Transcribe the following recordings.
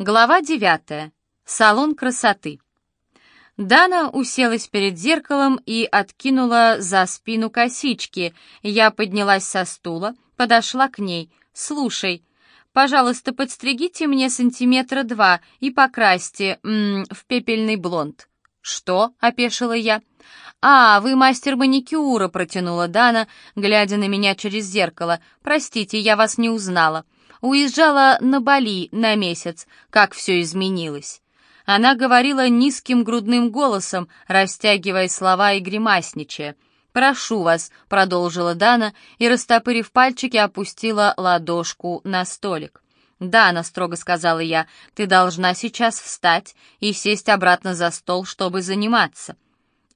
Глава девятая. Салон красоты. Дана уселась перед зеркалом и откинула за спину косички. Я поднялась со стула, подошла к ней. «Слушай, пожалуйста, подстригите мне сантиметра два и покрасьте м -м, в пепельный блонд». «Что?» — опешила я. «А, вы мастер маникюра», — протянула Дана, глядя на меня через зеркало. «Простите, я вас не узнала». Уезжала на Бали на месяц, как все изменилось. Она говорила низким грудным голосом, растягивая слова и гримасничая. «Прошу вас», — продолжила Дана и, растопырив пальчики, опустила ладошку на столик. «Дана», — строго сказала я, — «ты должна сейчас встать и сесть обратно за стол, чтобы заниматься».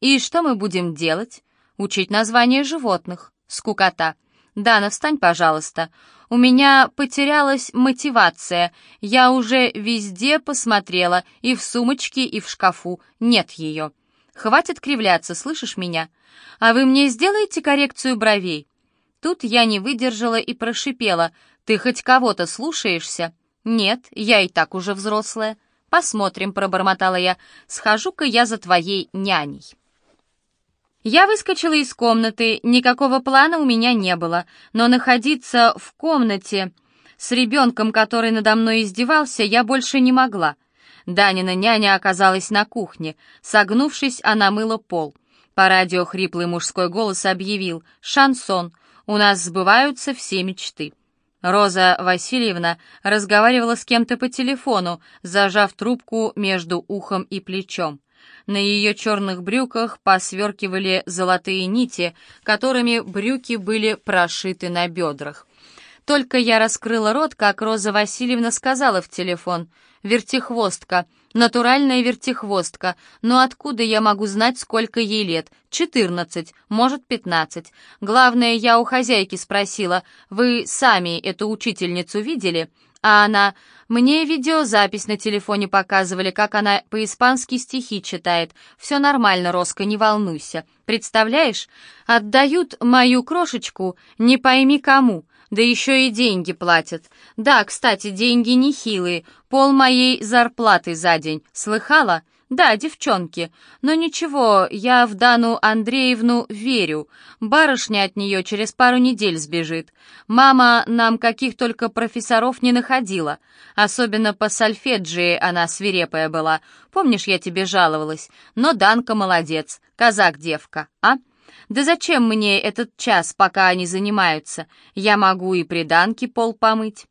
«И что мы будем делать?» «Учить название животных». «Скукота». «Дана, встань, пожалуйста. У меня потерялась мотивация. Я уже везде посмотрела, и в сумочке, и в шкафу. Нет ее. Хватит кривляться, слышишь меня? А вы мне сделаете коррекцию бровей?» Тут я не выдержала и прошипела. «Ты хоть кого-то слушаешься?» «Нет, я и так уже взрослая». «Посмотрим», — пробормотала я. «Схожу-ка я за твоей няней». Я выскочила из комнаты, никакого плана у меня не было, но находиться в комнате с ребенком, который надо мной издевался, я больше не могла. Данина няня оказалась на кухне. Согнувшись, она мыла пол. По радио хриплый мужской голос объявил «Шансон! У нас сбываются все мечты». Роза Васильевна разговаривала с кем-то по телефону, зажав трубку между ухом и плечом. На ее черных брюках посверкивали золотые нити, которыми брюки были прошиты на бедрах. Только я раскрыла рот, как Роза Васильевна сказала в телефон. «Вертихвостка, натуральная вертихвостка. Но откуда я могу знать, сколько ей лет? Четырнадцать, может, пятнадцать. Главное, я у хозяйки спросила, вы сами эту учительницу видели?» А она... Мне видеозапись на телефоне показывали, как она по-испански стихи читает. Все нормально, Роско, не волнуйся. Представляешь? Отдают мою крошечку не пойми кому, да еще и деньги платят. Да, кстати, деньги нехилые, пол моей зарплаты за день. Слыхала? «Да, девчонки. Но ничего, я в Дану Андреевну верю. Барышня от нее через пару недель сбежит. Мама нам каких только профессоров не находила. Особенно по сольфеджии она свирепая была. Помнишь, я тебе жаловалась? Но Данка молодец, казак-девка, а?» «Да зачем мне этот час, пока они занимаются? Я могу и при Данке пол помыть».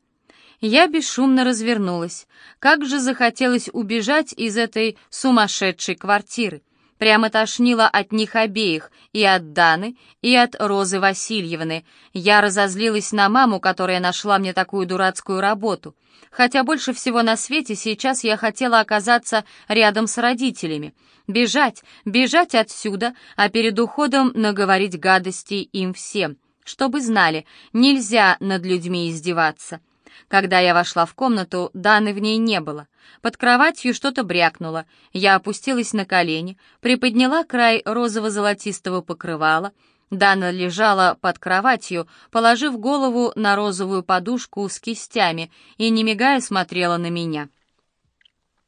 Я бесшумно развернулась. Как же захотелось убежать из этой сумасшедшей квартиры. Прямо тошнило от них обеих, и от Даны, и от Розы Васильевны. Я разозлилась на маму, которая нашла мне такую дурацкую работу. Хотя больше всего на свете сейчас я хотела оказаться рядом с родителями. Бежать, бежать отсюда, а перед уходом наговорить гадости им всем. Чтобы знали, нельзя над людьми издеваться. Когда я вошла в комнату, Даны в ней не было. Под кроватью что-то брякнуло. Я опустилась на колени, приподняла край розово-золотистого покрывала. Дана лежала под кроватью, положив голову на розовую подушку с кистями и, не мигая, смотрела на меня.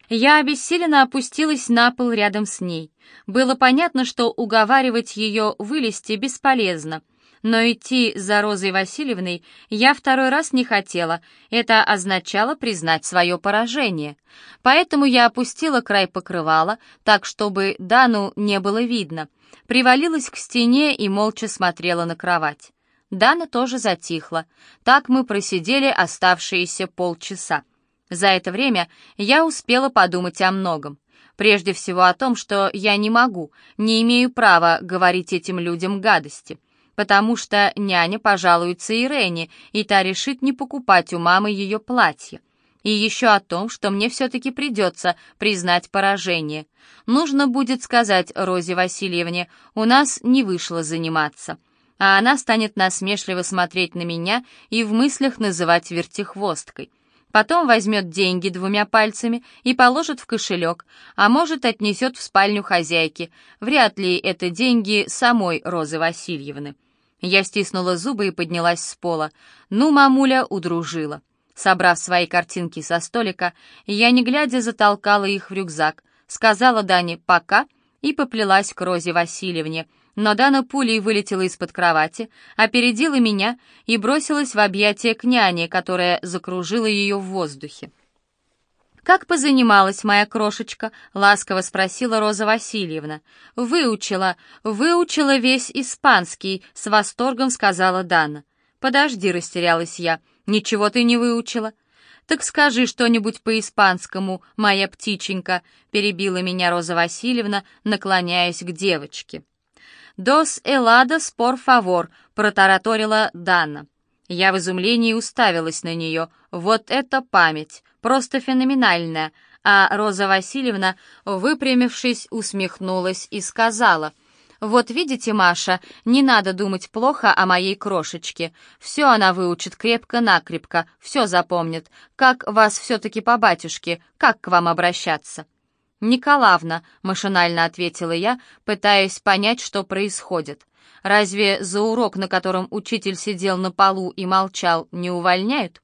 Я обессиленно опустилась на пол рядом с ней. Было понятно, что уговаривать ее вылезти бесполезно — но идти за Розой Васильевной я второй раз не хотела, это означало признать свое поражение. Поэтому я опустила край покрывала, так чтобы Дану не было видно, привалилась к стене и молча смотрела на кровать. Дана тоже затихла. Так мы просидели оставшиеся полчаса. За это время я успела подумать о многом. Прежде всего о том, что я не могу, не имею права говорить этим людям гадости потому что няня пожалуется Ирене, и та решит не покупать у мамы ее платье. И еще о том, что мне все-таки придется признать поражение. Нужно будет сказать Розе Васильевне, у нас не вышло заниматься. А она станет насмешливо смотреть на меня и в мыслях называть вертихвосткой. Потом возьмет деньги двумя пальцами и положит в кошелек, а может отнесет в спальню хозяйки. Вряд ли это деньги самой Розы Васильевны. Я стиснула зубы и поднялась с пола. Ну, мамуля удружила. Собрав свои картинки со столика, я, не глядя, затолкала их в рюкзак, сказала Дане «пока» и поплелась к Розе Васильевне, но Дана пулей вылетела из-под кровати, опередила меня и бросилась в объятия к няне, которая закружила ее в воздухе. «Как позанималась моя крошечка?» — ласково спросила Роза Васильевна. «Выучила, выучила весь испанский», — с восторгом сказала Дана. «Подожди», — растерялась я, — «ничего ты не выучила». «Так скажи что-нибудь по-испанскому, моя птиченька», — перебила меня Роза Васильевна, наклоняясь к девочке. «Дос эладос, пор фавор», — протараторила Дана. Я в изумлении уставилась на нее. Вот это память! Просто феноменальная! А Роза Васильевна, выпрямившись, усмехнулась и сказала — «Вот видите, Маша, не надо думать плохо о моей крошечке. Все она выучит крепко-накрепко, все запомнит. Как вас все-таки по батюшке, как к вам обращаться?» «Николаевна», — машинально ответила я, пытаясь понять, что происходит. «Разве за урок, на котором учитель сидел на полу и молчал, не увольняют?»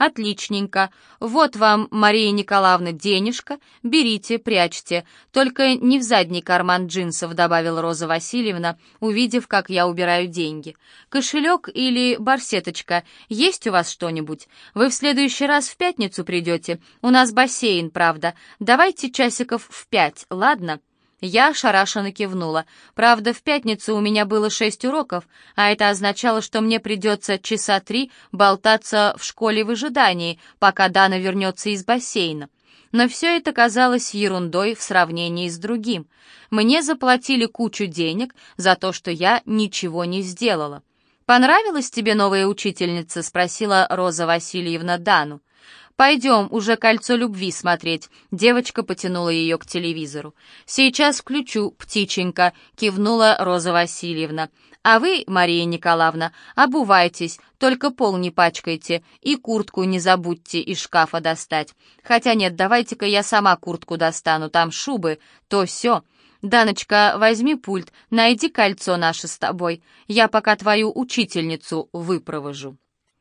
«Отличненько. Вот вам, Мария Николаевна, денежка. Берите, прячьте. Только не в задний карман джинсов», — добавила Роза Васильевна, увидев, как я убираю деньги. «Кошелек или барсеточка? Есть у вас что-нибудь? Вы в следующий раз в пятницу придете? У нас бассейн, правда. Давайте часиков в пять, ладно?» Я ошарашенно кивнула. Правда, в пятницу у меня было шесть уроков, а это означало, что мне придется часа три болтаться в школе в ожидании, пока Дана вернется из бассейна. Но все это казалось ерундой в сравнении с другим. Мне заплатили кучу денег за то, что я ничего не сделала. «Понравилась тебе новая учительница?» — спросила Роза Васильевна Дану. «Пойдем уже «Кольцо любви» смотреть», — девочка потянула ее к телевизору. «Сейчас включу, птиченька», — кивнула Роза Васильевна. «А вы, Мария Николаевна, обувайтесь, только пол не пачкайте и куртку не забудьте из шкафа достать. Хотя нет, давайте-ка я сама куртку достану, там шубы, то все. Даночка, возьми пульт, найди кольцо наше с тобой, я пока твою учительницу выпровожу».